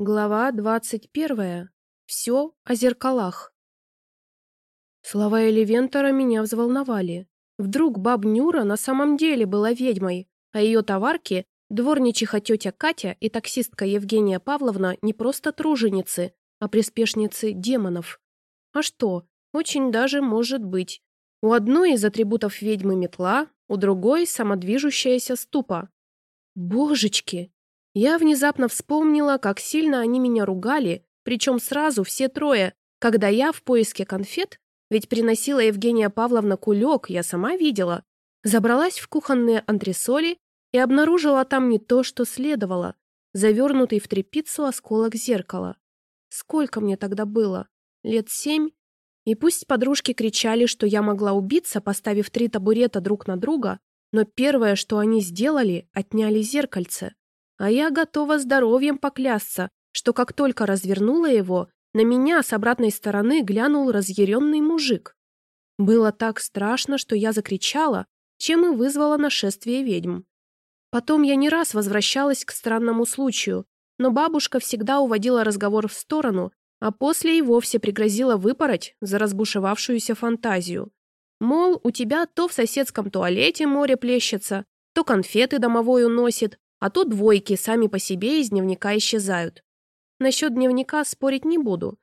Глава двадцать первая. Все о зеркалах. Слова Элевентора меня взволновали. Вдруг баб Нюра на самом деле была ведьмой, а ее товарки, дворничиха тетя Катя и таксистка Евгения Павловна не просто труженицы, а приспешницы демонов. А что, очень даже может быть. У одной из атрибутов ведьмы метла, у другой самодвижущаяся ступа. Божечки, я внезапно вспомнила, как сильно они меня ругали, причем сразу все трое, когда я в поиске конфет, ведь приносила Евгения Павловна кулек, я сама видела, забралась в кухонные антресоли и обнаружила там не то, что следовало, завернутый в тряпицу осколок зеркала. Сколько мне тогда было? Лет семь? И пусть подружки кричали, что я могла убиться, поставив три табурета друг на друга, но первое, что они сделали, отняли зеркальце. А я готова здоровьем поклясться, что как только развернула его, на меня с обратной стороны глянул разъяренный мужик. Было так страшно, что я закричала, чем и вызвала нашествие ведьм. Потом я не раз возвращалась к странному случаю, но бабушка всегда уводила разговор в сторону, а после и вовсе пригрозила выпороть за разбушевавшуюся фантазию. Мол, у тебя то в соседском туалете море плещется, то конфеты домовой уносит, а то двойки сами по себе из дневника исчезают. Насчет дневника спорить не буду.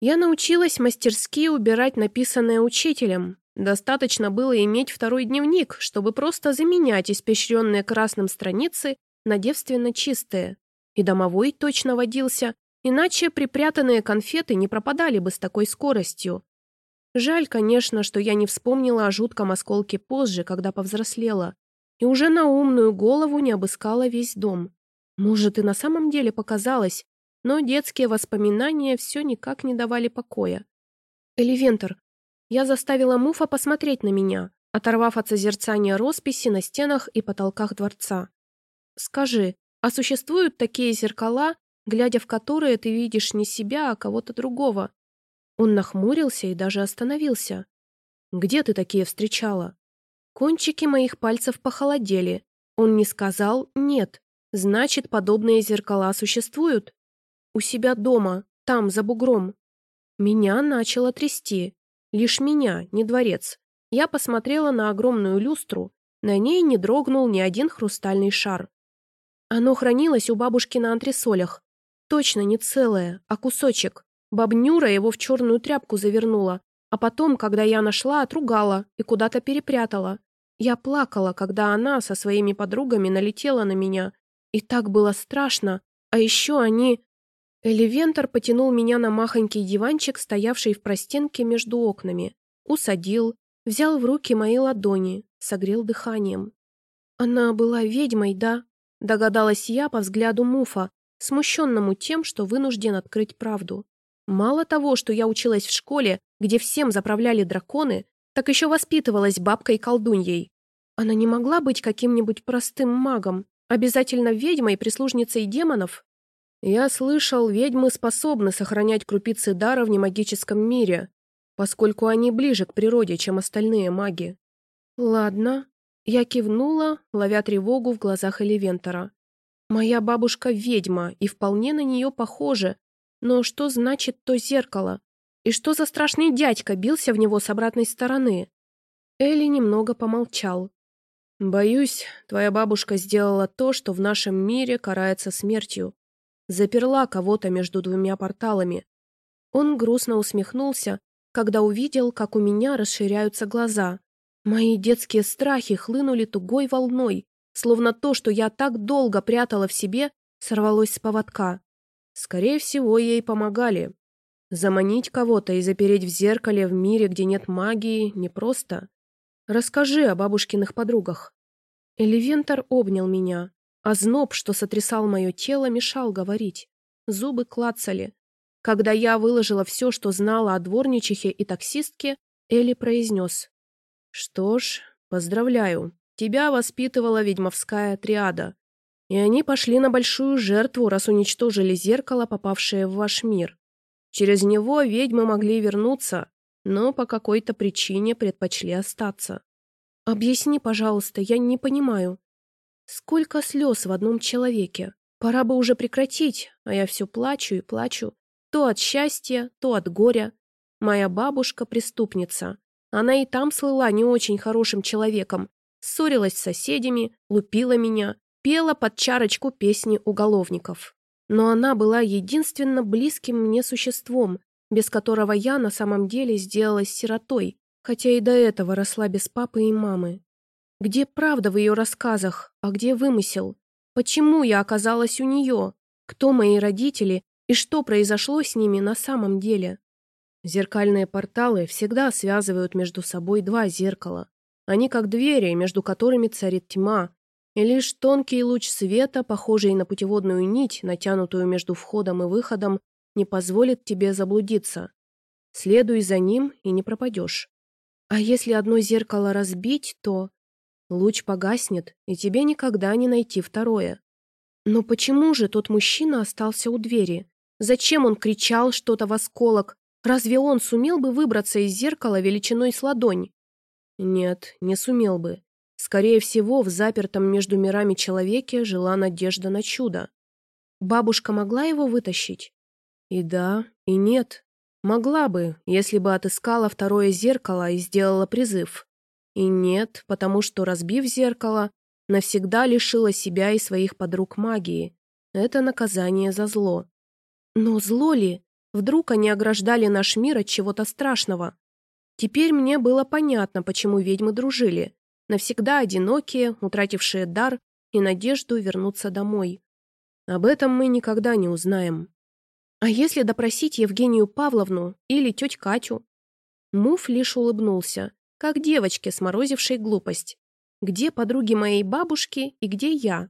Я научилась мастерски убирать написанное учителем. Достаточно было иметь второй дневник, чтобы просто заменять испещренные красным страницы на девственно чистые. И домовой точно водился, иначе припрятанные конфеты не пропадали бы с такой скоростью. Жаль, конечно, что я не вспомнила о жутком осколке позже, когда повзрослела и уже на умную голову не обыскала весь дом. Может, и на самом деле показалось, но детские воспоминания все никак не давали покоя. «Эливентор, я заставила Муфа посмотреть на меня, оторвав от созерцания росписи на стенах и потолках дворца. Скажи, а существуют такие зеркала, глядя в которые ты видишь не себя, а кого-то другого?» Он нахмурился и даже остановился. «Где ты такие встречала?» Кончики моих пальцев похолодели. Он не сказал «нет». Значит, подобные зеркала существуют? У себя дома, там, за бугром. Меня начало трясти. Лишь меня, не дворец. Я посмотрела на огромную люстру. На ней не дрогнул ни один хрустальный шар. Оно хранилось у бабушки на антресолях. Точно не целое, а кусочек. Бабнюра его в черную тряпку завернула, а потом, когда я нашла, отругала и куда-то перепрятала. Я плакала, когда она со своими подругами налетела на меня. И так было страшно. А еще они... Элевентор потянул меня на махонький диванчик, стоявший в простенке между окнами. Усадил, взял в руки мои ладони, согрел дыханием. Она была ведьмой, да? Догадалась я по взгляду Муфа, смущенному тем, что вынужден открыть правду. Мало того, что я училась в школе, где всем заправляли драконы, так еще воспитывалась бабкой-колдуньей. Она не могла быть каким-нибудь простым магом, обязательно ведьмой, прислужницей демонов. Я слышал, ведьмы способны сохранять крупицы дара в немагическом мире, поскольку они ближе к природе, чем остальные маги. Ладно. Я кивнула, ловя тревогу в глазах Элевентора. Моя бабушка ведьма и вполне на нее похожа, но что значит то зеркало? И что за страшный дядька бился в него с обратной стороны? Элли немного помолчал. «Боюсь, твоя бабушка сделала то, что в нашем мире карается смертью. Заперла кого-то между двумя порталами». Он грустно усмехнулся, когда увидел, как у меня расширяются глаза. Мои детские страхи хлынули тугой волной, словно то, что я так долго прятала в себе, сорвалось с поводка. Скорее всего, ей помогали, Заманить кого-то и запереть в зеркале в мире, где нет магии, непросто. Расскажи о бабушкиных подругах. Элевентор обнял меня, а зноб, что сотрясал мое тело, мешал говорить. Зубы клацали. Когда я выложила все, что знала о дворничихе и таксистке, Элли произнес. «Что ж, поздравляю, тебя воспитывала ведьмовская триада. И они пошли на большую жертву, раз уничтожили зеркало, попавшее в ваш мир. Через него ведьмы могли вернуться, но по какой-то причине предпочли остаться. «Объясни, пожалуйста, я не понимаю. Сколько слез в одном человеке? Пора бы уже прекратить, а я все плачу и плачу. То от счастья, то от горя. Моя бабушка – преступница. Она и там слыла не очень хорошим человеком. Ссорилась с соседями, лупила меня, пела под чарочку песни уголовников. Но она была единственно близким мне существом, без которого я на самом деле сделалась сиротой, хотя и до этого росла без папы и мамы. Где правда в ее рассказах, а где вымысел? Почему я оказалась у нее? Кто мои родители и что произошло с ними на самом деле? Зеркальные порталы всегда связывают между собой два зеркала. Они как двери, между которыми царит тьма, и лишь тонкий луч света, похожий на путеводную нить, натянутую между входом и выходом, не позволит тебе заблудиться. Следуй за ним и не пропадешь. А если одно зеркало разбить, то... Луч погаснет, и тебе никогда не найти второе. Но почему же тот мужчина остался у двери? Зачем он кричал что-то в осколок? Разве он сумел бы выбраться из зеркала величиной с ладонь? Нет, не сумел бы. Скорее всего, в запертом между мирами человеке жила надежда на чудо. Бабушка могла его вытащить? И да, и нет. Могла бы, если бы отыскала второе зеркало и сделала призыв. И нет, потому что, разбив зеркало, навсегда лишила себя и своих подруг магии. Это наказание за зло. Но зло ли? Вдруг они ограждали наш мир от чего-то страшного? Теперь мне было понятно, почему ведьмы дружили навсегда одинокие, утратившие дар и надежду вернуться домой. Об этом мы никогда не узнаем. А если допросить Евгению Павловну или теть Катю? Муф лишь улыбнулся, как девочке, сморозившей глупость. Где подруги моей бабушки и где я?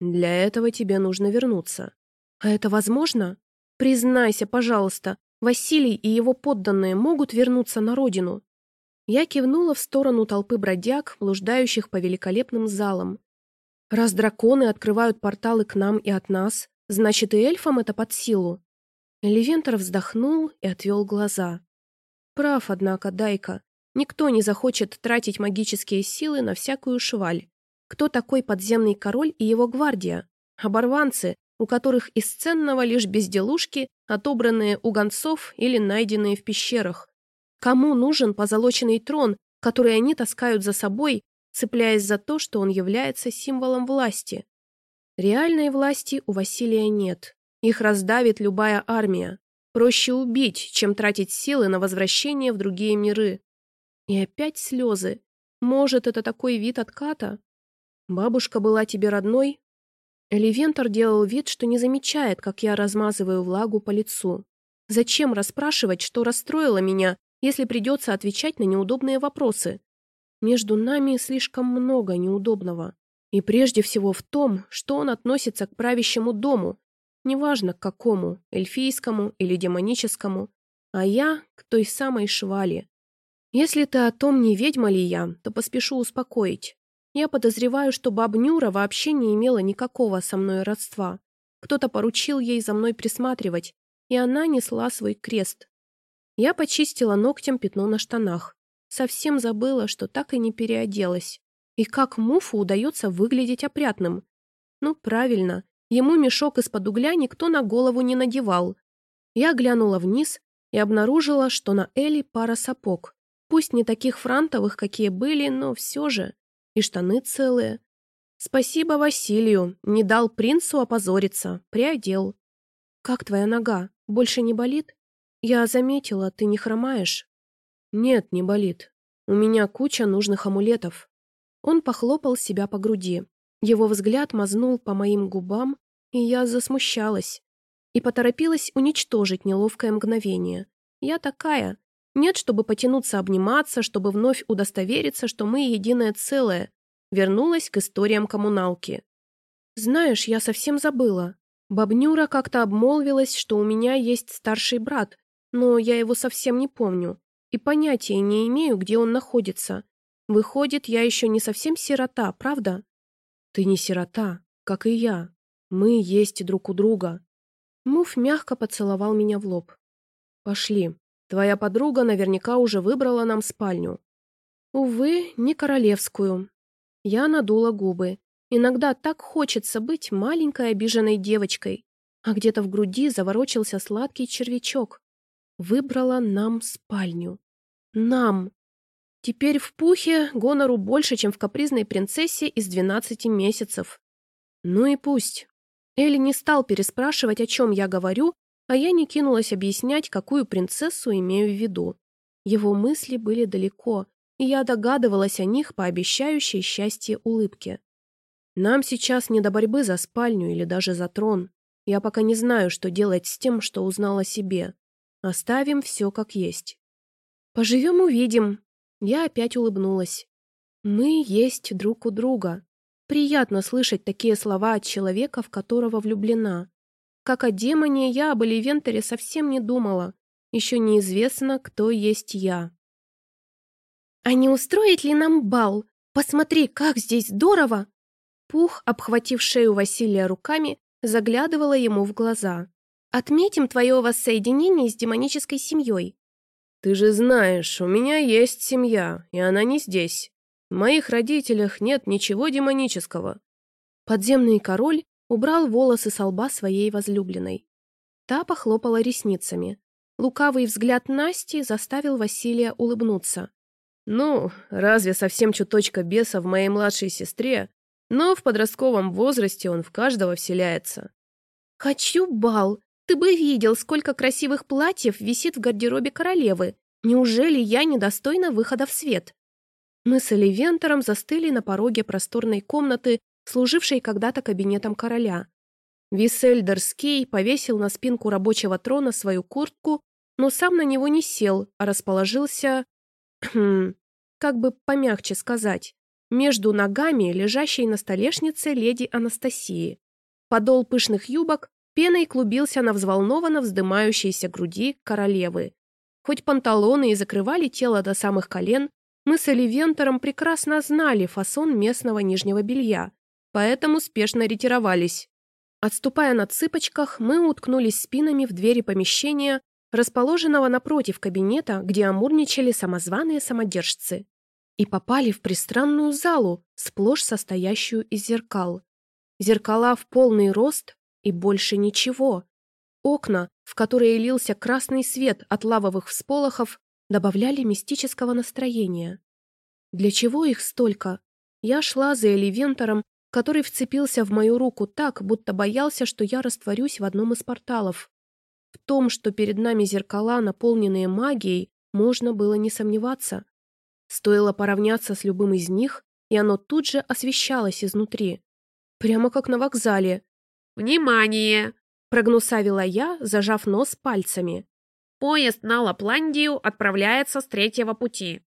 Для этого тебе нужно вернуться. А это возможно? Признайся, пожалуйста, Василий и его подданные могут вернуться на родину? Я кивнула в сторону толпы бродяг, блуждающих по великолепным залам. Раз драконы открывают порталы к нам и от нас, значит и эльфам это под силу. Левентор вздохнул и отвел глаза. Прав, однако, Дайка. Никто не захочет тратить магические силы на всякую шваль. Кто такой подземный король и его гвардия? Оборванцы, у которых из ценного лишь безделушки, отобранные у гонцов или найденные в пещерах. Кому нужен позолоченный трон, который они таскают за собой, цепляясь за то, что он является символом власти? Реальной власти у Василия нет. Их раздавит любая армия. Проще убить, чем тратить силы на возвращение в другие миры. И опять слезы. Может, это такой вид отката? Бабушка была тебе родной? Эливентор делал вид, что не замечает, как я размазываю влагу по лицу. Зачем расспрашивать, что расстроило меня, если придется отвечать на неудобные вопросы. Между нами слишком много неудобного. И прежде всего в том, что он относится к правящему дому, неважно к какому, эльфийскому или демоническому, а я к той самой швали. Если ты о том, не ведьма ли я, то поспешу успокоить. Я подозреваю, что бабнюра вообще не имела никакого со мной родства. Кто-то поручил ей за мной присматривать, и она несла свой крест, я почистила ногтем пятно на штанах. Совсем забыла, что так и не переоделась. И как Муфу удается выглядеть опрятным? Ну, правильно. Ему мешок из-под угля никто на голову не надевал. Я глянула вниз и обнаружила, что на Элли пара сапог. Пусть не таких франтовых, какие были, но все же. И штаны целые. Спасибо Василию. Не дал принцу опозориться. Приодел. «Как твоя нога? Больше не болит?» «Я заметила, ты не хромаешь?» «Нет, не болит. У меня куча нужных амулетов». Он похлопал себя по груди. Его взгляд мазнул по моим губам, и я засмущалась. И поторопилась уничтожить неловкое мгновение. Я такая. Нет, чтобы потянуться обниматься, чтобы вновь удостовериться, что мы единое целое. Вернулась к историям коммуналки. Знаешь, я совсем забыла. Бабнюра как-то обмолвилась, что у меня есть старший брат, но я его совсем не помню и понятия не имею, где он находится. Выходит, я еще не совсем сирота, правда? Ты не сирота, как и я. Мы есть друг у друга. Муф мягко поцеловал меня в лоб. Пошли. Твоя подруга наверняка уже выбрала нам спальню. Увы, не королевскую. Я надула губы. Иногда так хочется быть маленькой обиженной девочкой, а где-то в груди заворочился сладкий червячок. Выбрала нам спальню. Нам. Теперь в пухе гонору больше, чем в капризной принцессе из 12 месяцев. Ну и пусть. Элли не стал переспрашивать, о чем я говорю, а я не кинулась объяснять, какую принцессу имею в виду. Его мысли были далеко, и я догадывалась о них по обещающей счастье улыбке. Нам сейчас не до борьбы за спальню или даже за трон. Я пока не знаю, что делать с тем, что узнала себе. Оставим все как есть. Поживем увидим. Я опять улыбнулась. Мы есть друг у друга. Приятно слышать такие слова от человека, в которого влюблена. Как о демоне, я об Оливентере совсем не думала. Еще неизвестно, кто есть я. «А не устроить ли нам бал? Посмотри, как здесь здорово!» Пух, обхватив шею Василия руками, заглядывала ему в глаза. «Отметим твое воссоединение с демонической семьей». «Ты же знаешь, у меня есть семья, и она не здесь. В моих родителях нет ничего демонического». Подземный король убрал волосы со лба своей возлюбленной. Та похлопала ресницами. Лукавый взгляд Насти заставил Василия улыбнуться. «Ну, разве совсем чуточка беса в моей младшей сестре? Но в подростковом возрасте он в каждого вселяется». «Хочу бал! Ты бы видел, сколько красивых платьев висит в гардеробе королевы. Неужели я недостойна выхода в свет?» Мы с Оливентором застыли на пороге просторной комнаты, служившей когда-то кабинетом короля. Висельдер Скей повесил на спинку рабочего трона свою куртку, но сам на него не сел, а расположился... Как бы помягче сказать, между ногами лежащей на столешнице леди Анастасии. Подол пышных юбок пеной клубился на взволнованно вздымающейся груди королевы. Хоть панталоны и закрывали тело до самых колен, мы с Оливентором прекрасно знали фасон местного нижнего белья, поэтому спешно ретировались. Отступая на цыпочках, мы уткнулись спинами в двери помещения, расположенного напротив кабинета, где амурничали самозваные самодержцы, и попали в пристранную залу, сплошь состоящую из зеркал. Зеркала в полный рост и больше ничего. Окна, в которые лился красный свет от лавовых всполохов, добавляли мистического настроения. Для чего их столько? Я шла за Эливентором, который вцепился в мою руку так, будто боялся, что я растворюсь в одном из порталов. В том, что перед нами зеркала, наполненные магией, можно было не сомневаться. Стоило поравняться с любым из них, и оно тут же освещалось изнутри. Прямо как на вокзале. «Внимание!» – прогнусавила я, зажав нос пальцами. «Поезд на Лапландию отправляется с третьего пути».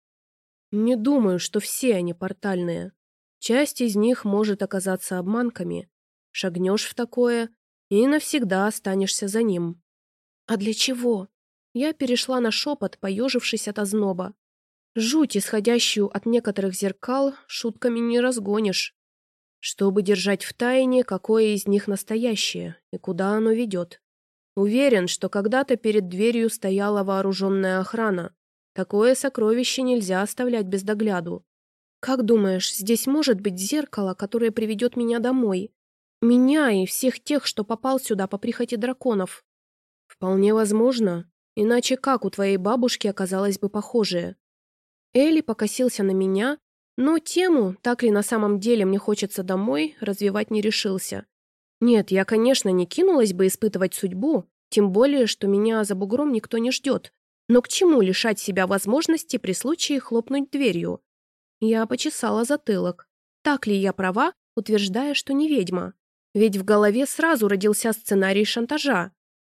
Не думаю, что все они портальные. Часть из них может оказаться обманками. Шагнешь в такое и навсегда останешься за ним. А для чего? Я перешла на шепот, поежившись от озноба. Жуть, исходящую от некоторых зеркал, шутками не разгонишь. Чтобы держать в тайне, какое из них настоящее и куда оно ведет. Уверен, что когда-то перед дверью стояла вооруженная охрана. Такое сокровище нельзя оставлять без догляду. Как думаешь, здесь может быть зеркало, которое приведет меня домой? Меня и всех тех, что попал сюда по прихоти драконов. Вполне возможно. Иначе как у твоей бабушки оказалось бы похожее? Элли покосился на меня, но тему, так ли на самом деле мне хочется домой, развивать не решился. Нет, я, конечно, не кинулась бы испытывать судьбу, тем более, что меня за бугром никто не ждет. Но к чему лишать себя возможности при случае хлопнуть дверью? Я почесала затылок. Так ли я права, утверждая, что не ведьма? Ведь в голове сразу родился сценарий шантажа.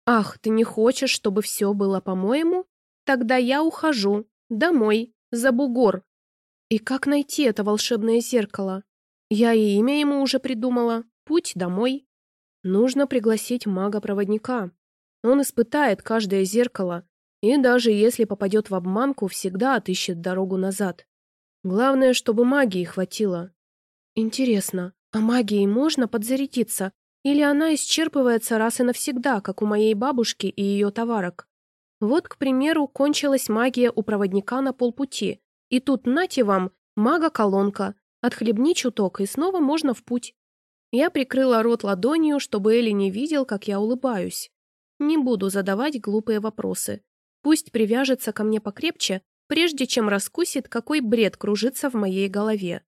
«Ах, ты не хочешь, чтобы все было по-моему? Тогда я ухожу. Домой. За бугор». И как найти это волшебное зеркало? Я и имя ему уже придумала. Путь домой. Нужно пригласить мага-проводника. Он испытает каждое зеркало, и даже если попадет в обманку, всегда отыщет дорогу назад. Главное, чтобы магии хватило. Интересно, а магией можно подзарядиться, или она исчерпывается раз и навсегда, как у моей бабушки и ее товарок. Вот, к примеру, кончилась магия у проводника на полпути, и тут нате вам мага-колонка, Отхлебни чуток, и снова можно в путь. Я прикрыла рот ладонью, чтобы Элли не видел, как я улыбаюсь. Не буду задавать глупые вопросы. Пусть привяжется ко мне покрепче, прежде чем раскусит, какой бред кружится в моей голове.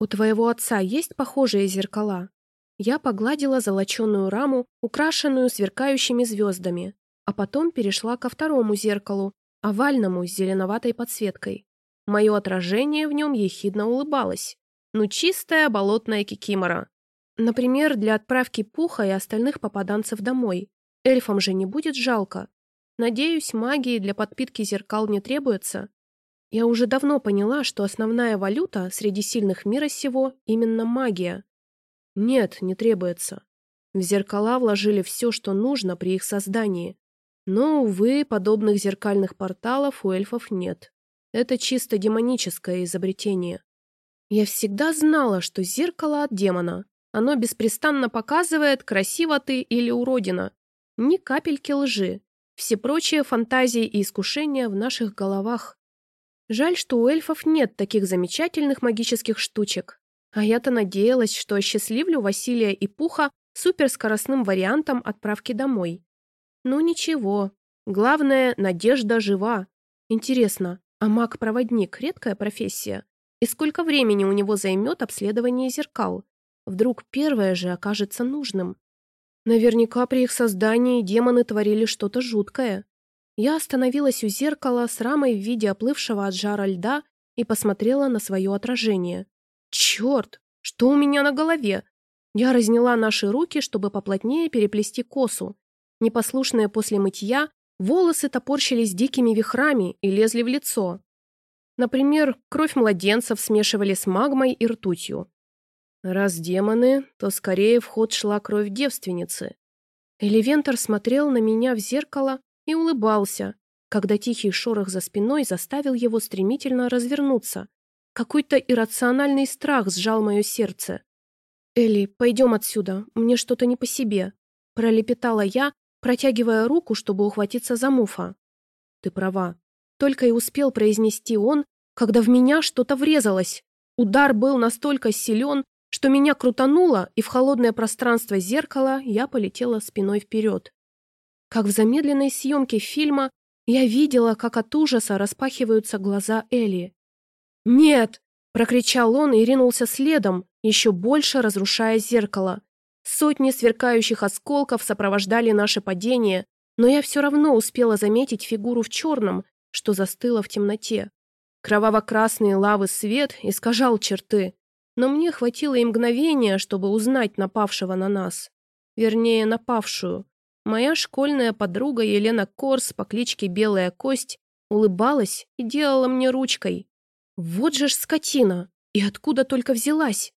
«У твоего отца есть похожие зеркала?» Я погладила золоченую раму, украшенную сверкающими звездами, а потом перешла ко второму зеркалу, овальному с зеленоватой подсветкой. Мое отражение в нем ехидно улыбалось. Ну, чистая болотная кикимора. Например, для отправки Пуха и остальных попаданцев домой. Эльфам же не будет жалко. Надеюсь, магии для подпитки зеркал не требуется. Я уже давно поняла, что основная валюта среди сильных мира сего именно магия. Нет, не требуется. В зеркала вложили все, что нужно при их создании. Но, увы, подобных зеркальных порталов у эльфов нет. Это чисто демоническое изобретение. Я всегда знала, что зеркало от демона. Оно беспрестанно показывает, красиво ты или уродина. Ни капельки лжи. Все прочие фантазии и искушения в наших головах. Жаль, что у эльфов нет таких замечательных магических штучек. А я-то надеялась, что осчастливлю Василия и Пуха суперскоростным вариантом отправки домой. Ну ничего. Главное, надежда жива. Интересно, а маг-проводник – редкая профессия? И сколько времени у него займет обследование зеркал? Вдруг первое же окажется нужным? Наверняка при их создании демоны творили что-то жуткое. Я остановилась у зеркала с рамой в виде оплывшего от жара льда и посмотрела на свое отражение. Черт, что у меня на голове? Я разняла наши руки, чтобы поплотнее переплести косу. Непослушные после мытья, волосы топорщились дикими вихрами и лезли в лицо. Например, кровь младенцев смешивали с магмой и ртутью. Раз демоны, то скорее в ход шла кровь девственницы. Элевентор смотрел на меня в зеркало, и улыбался, когда тихий шорох за спиной заставил его стремительно развернуться. Какой-то иррациональный страх сжал мое сердце. «Элли, пойдем отсюда, мне что-то не по себе», – пролепетала я, протягивая руку, чтобы ухватиться за муфа. «Ты права», – только и успел произнести он, когда в меня что-то врезалось. Удар был настолько силен, что меня крутануло, и в холодное пространство зеркала я полетела спиной вперед. Как в замедленной съемке фильма я видела, как от ужаса распахиваются глаза Элли. «Нет!» – прокричал он и ринулся следом, еще больше разрушая зеркало. Сотни сверкающих осколков сопровождали наше падение, но я все равно успела заметить фигуру в черном, что застыла в темноте. Кроваво-красный лавы свет искажал черты, но мне хватило и мгновения, чтобы узнать напавшего на нас. Вернее, напавшую. Моя школьная подруга Елена Корс по кличке Белая Кость улыбалась и делала мне ручкой. Вот же ж скотина! И откуда только взялась?